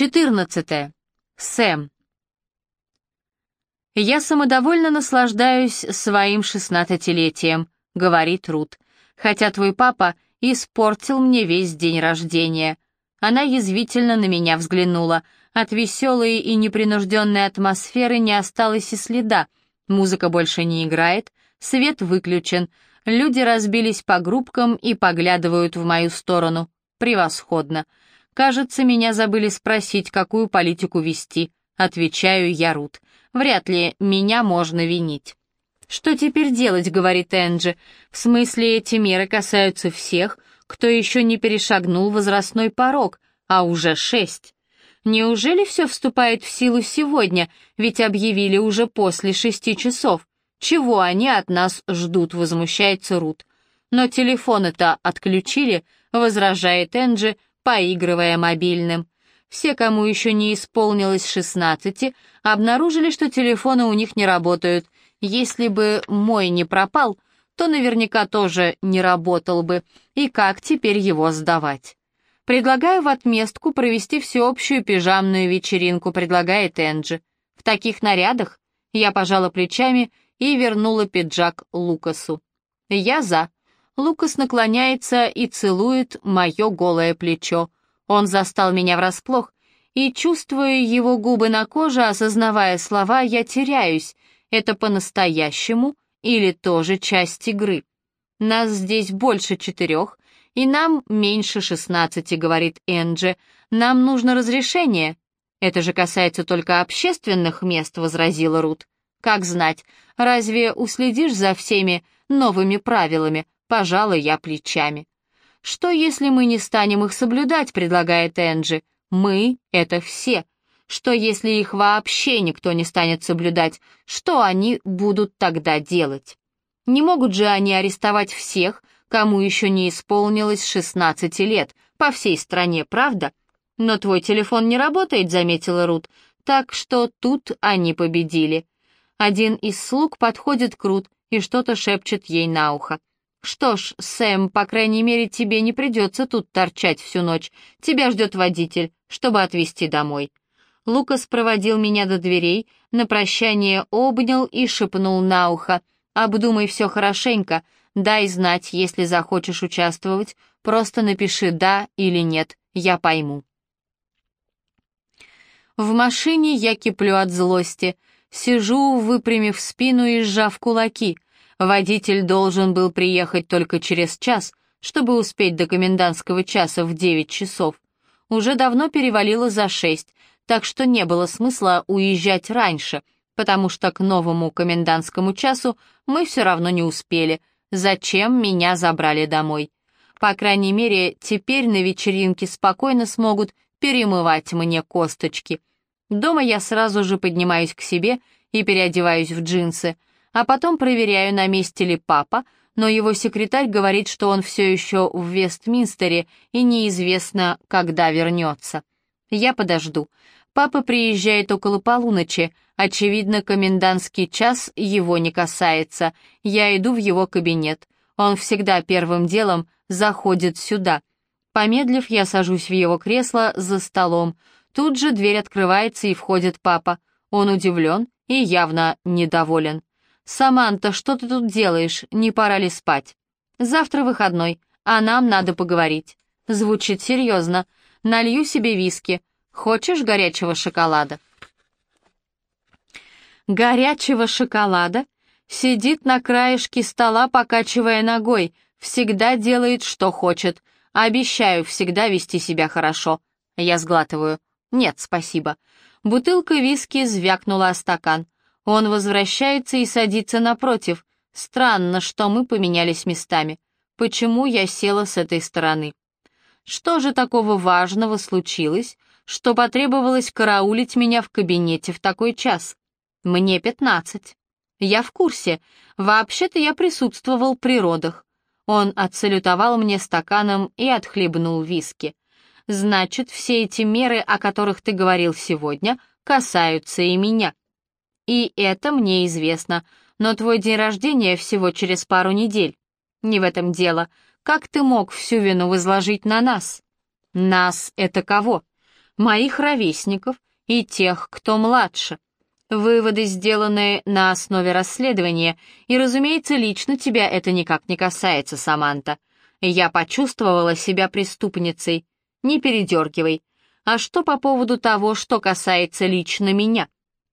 14. Сэм. «Я самодовольно наслаждаюсь своим шестнадцатилетием», — говорит Рут, «хотя твой папа испортил мне весь день рождения». Она язвительно на меня взглянула. От веселой и непринужденной атмосферы не осталось и следа. Музыка больше не играет, свет выключен, люди разбились по группкам и поглядывают в мою сторону. Превосходно. Кажется, меня забыли спросить, какую политику вести. Отвечаю я, Рут. Вряд ли меня можно винить. «Что теперь делать?» — говорит Энджи. «В смысле, эти меры касаются всех, кто еще не перешагнул возрастной порог, а уже шесть. Неужели все вступает в силу сегодня, ведь объявили уже после шести часов? Чего они от нас ждут?» — возмущается Рут. «Но телефоны-то отключили», — возражает Энджи, поигрывая мобильным. Все, кому еще не исполнилось 16, обнаружили, что телефоны у них не работают. Если бы мой не пропал, то наверняка тоже не работал бы. И как теперь его сдавать? Предлагаю в отместку провести всеобщую пижамную вечеринку, предлагает Энджи. В таких нарядах я пожала плечами и вернула пиджак Лукасу. Я за. Лукас наклоняется и целует мое голое плечо. Он застал меня врасплох, и, чувствуя его губы на коже, осознавая слова, я теряюсь. Это по-настоящему или тоже часть игры? Нас здесь больше четырех, и нам меньше шестнадцати, говорит Энджи. Нам нужно разрешение. Это же касается только общественных мест, возразила Рут. Как знать, разве уследишь за всеми новыми правилами? Пожалуй, я плечами. Что, если мы не станем их соблюдать, предлагает Энджи? Мы — это все. Что, если их вообще никто не станет соблюдать? Что они будут тогда делать? Не могут же они арестовать всех, кому еще не исполнилось 16 лет, по всей стране, правда? Но твой телефон не работает, заметила Рут, так что тут они победили. Один из слуг подходит к Рут и что-то шепчет ей на ухо. «Что ж, Сэм, по крайней мере, тебе не придется тут торчать всю ночь. Тебя ждет водитель, чтобы отвезти домой». Лукас проводил меня до дверей, на прощание обнял и шепнул на ухо. «Обдумай все хорошенько, дай знать, если захочешь участвовать, просто напиши «да» или «нет», я пойму». В машине я киплю от злости, сижу, выпрямив спину и сжав кулаки — Водитель должен был приехать только через час, чтобы успеть до комендантского часа в 9 часов. Уже давно перевалило за 6, так что не было смысла уезжать раньше, потому что к новому комендантскому часу мы все равно не успели. Зачем меня забрали домой? По крайней мере, теперь на вечеринке спокойно смогут перемывать мне косточки. Дома я сразу же поднимаюсь к себе и переодеваюсь в джинсы — а потом проверяю, на месте ли папа, но его секретарь говорит, что он все еще в Вестминстере и неизвестно, когда вернется. Я подожду. Папа приезжает около полуночи. Очевидно, комендантский час его не касается. Я иду в его кабинет. Он всегда первым делом заходит сюда. Помедлив, я сажусь в его кресло за столом. Тут же дверь открывается и входит папа. Он удивлен и явно недоволен. «Саманта, что ты тут делаешь? Не пора ли спать?» «Завтра выходной, а нам надо поговорить». Звучит серьезно. «Налью себе виски. Хочешь горячего шоколада?» «Горячего шоколада?» Сидит на краешке стола, покачивая ногой. Всегда делает, что хочет. Обещаю всегда вести себя хорошо. Я сглатываю. Нет, спасибо. Бутылка виски звякнула о стакан. Он возвращается и садится напротив. Странно, что мы поменялись местами. Почему я села с этой стороны? Что же такого важного случилось, что потребовалось караулить меня в кабинете в такой час? Мне пятнадцать. Я в курсе. Вообще-то я присутствовал при родах. Он отсалютовал мне стаканом и отхлебнул виски. Значит, все эти меры, о которых ты говорил сегодня, касаются и меня. И это мне известно, но твой день рождения всего через пару недель. Не в этом дело. Как ты мог всю вину возложить на нас? Нас — это кого? моих ровесников и тех, кто младше. Выводы сделаны на основе расследования, и, разумеется, лично тебя это никак не касается, Саманта. Я почувствовала себя преступницей. Не передергивай. А что по поводу того, что касается лично меня?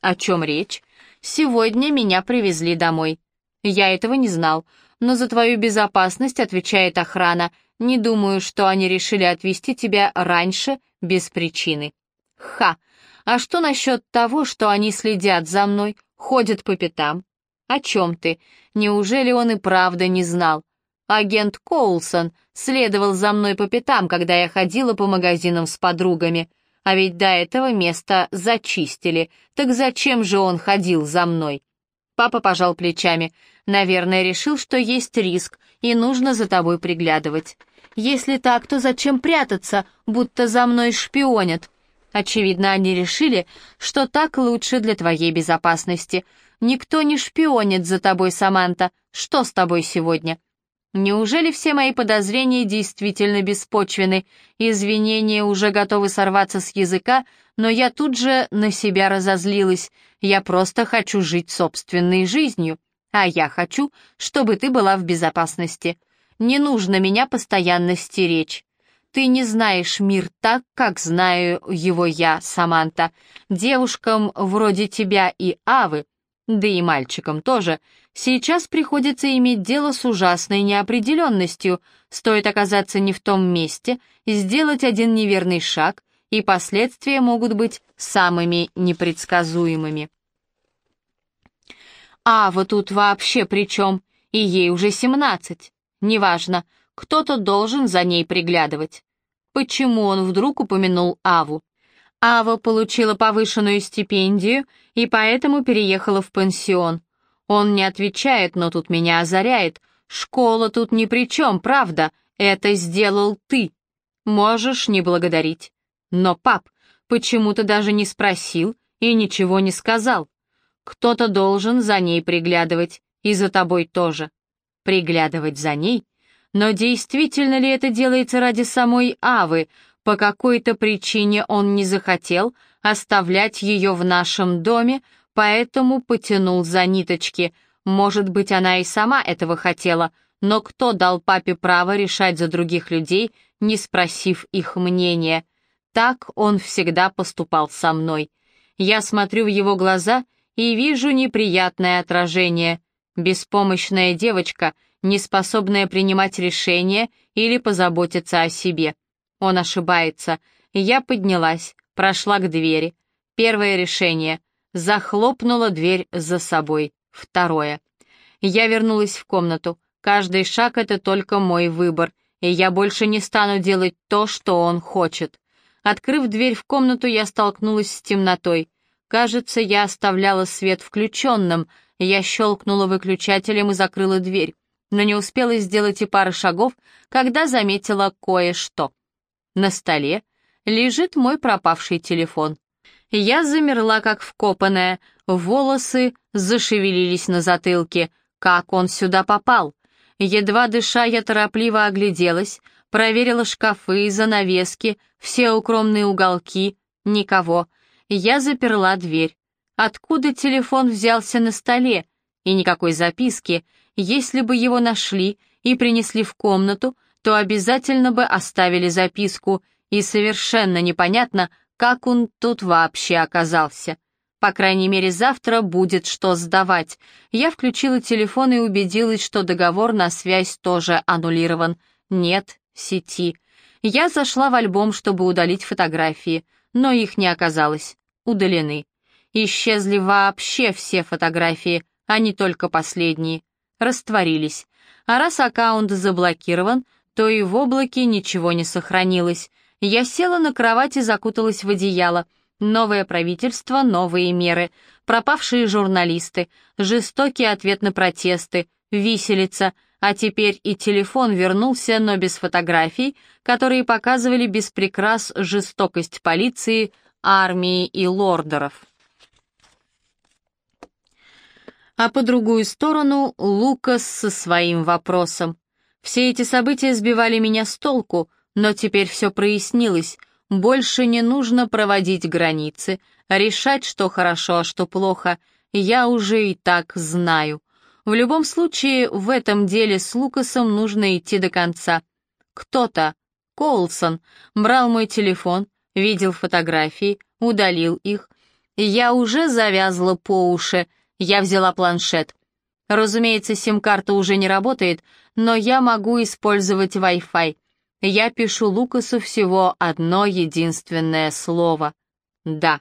О чем речь? Сегодня меня привезли домой. Я этого не знал, но за твою безопасность отвечает охрана. Не думаю, что они решили отвезти тебя раньше без причины. Ха! А что насчет того, что они следят за мной, ходят по пятам? О чем ты? Неужели он и правда не знал? Агент Коулсон следовал за мной по пятам, когда я ходила по магазинам с подругами. А ведь до этого место зачистили. Так зачем же он ходил за мной? Папа пожал плечами. Наверное, решил, что есть риск, и нужно за тобой приглядывать. Если так, то зачем прятаться, будто за мной шпионят? Очевидно, они решили, что так лучше для твоей безопасности. Никто не шпионит за тобой, Саманта. Что с тобой сегодня? Неужели все мои подозрения действительно беспочвены? Извинения уже готовы сорваться с языка, но я тут же на себя разозлилась. Я просто хочу жить собственной жизнью. А я хочу, чтобы ты была в безопасности. Не нужно меня постоянно стеречь. Ты не знаешь мир так, как знаю его я, Саманта. Девушкам вроде тебя и Авы, да и мальчикам тоже, сейчас приходится иметь дело с ужасной неопределенностью. Стоит оказаться не в том месте, сделать один неверный шаг, и последствия могут быть самыми непредсказуемыми. Ава тут вообще при чем? И ей уже семнадцать. Неважно, кто-то должен за ней приглядывать. Почему он вдруг упомянул Аву? Ава получила повышенную стипендию и поэтому переехала в пансион. Он не отвечает, но тут меня озаряет. Школа тут ни при чем, правда, это сделал ты. Можешь не благодарить. Но, пап, почему ты даже не спросил и ничего не сказал? Кто-то должен за ней приглядывать, и за тобой тоже. Приглядывать за ней? Но действительно ли это делается ради самой Авы? По какой-то причине он не захотел оставлять ее в нашем доме, поэтому потянул за ниточки. Может быть, она и сама этого хотела, но кто дал папе право решать за других людей, не спросив их мнения? Так он всегда поступал со мной. Я смотрю в его глаза и вижу неприятное отражение. Беспомощная девочка — неспособная принимать решения или позаботиться о себе. Он ошибается. Я поднялась, прошла к двери. Первое решение. Захлопнула дверь за собой. Второе. Я вернулась в комнату. Каждый шаг — это только мой выбор, и я больше не стану делать то, что он хочет. Открыв дверь в комнату, я столкнулась с темнотой. Кажется, я оставляла свет включенным. Я щелкнула выключателем и закрыла дверь но не успела сделать и пары шагов, когда заметила кое-что. На столе лежит мой пропавший телефон. Я замерла, как вкопанная, волосы зашевелились на затылке. Как он сюда попал? Едва дыша, я торопливо огляделась, проверила шкафы, занавески, все укромные уголки. Никого. Я заперла дверь. Откуда телефон взялся на столе? И никакой записки, если бы его нашли и принесли в комнату, то обязательно бы оставили записку, и совершенно непонятно, как он тут вообще оказался. По крайней мере, завтра будет что сдавать. Я включила телефон и убедилась, что договор на связь тоже аннулирован. Нет сети. Я зашла в альбом, чтобы удалить фотографии, но их не оказалось. Удалены. Исчезли вообще все фотографии, а не только последние растворились. А раз аккаунт заблокирован, то и в облаке ничего не сохранилось. Я села на кровать и закуталась в одеяло. Новое правительство, новые меры. Пропавшие журналисты, жестокий ответ на протесты, виселица, а теперь и телефон вернулся, но без фотографий, которые показывали без прикрас жестокость полиции, армии и лордеров а по другую сторону Лукас со своим вопросом. Все эти события сбивали меня с толку, но теперь все прояснилось. Больше не нужно проводить границы, решать, что хорошо, а что плохо. Я уже и так знаю. В любом случае, в этом деле с Лукасом нужно идти до конца. Кто-то, Коулсон, брал мой телефон, видел фотографии, удалил их. Я уже завязла по уши, я взяла планшет. Разумеется, сим-карта уже не работает, но я могу использовать Wi-Fi. Я пишу Лукасу всего одно единственное слово. «Да».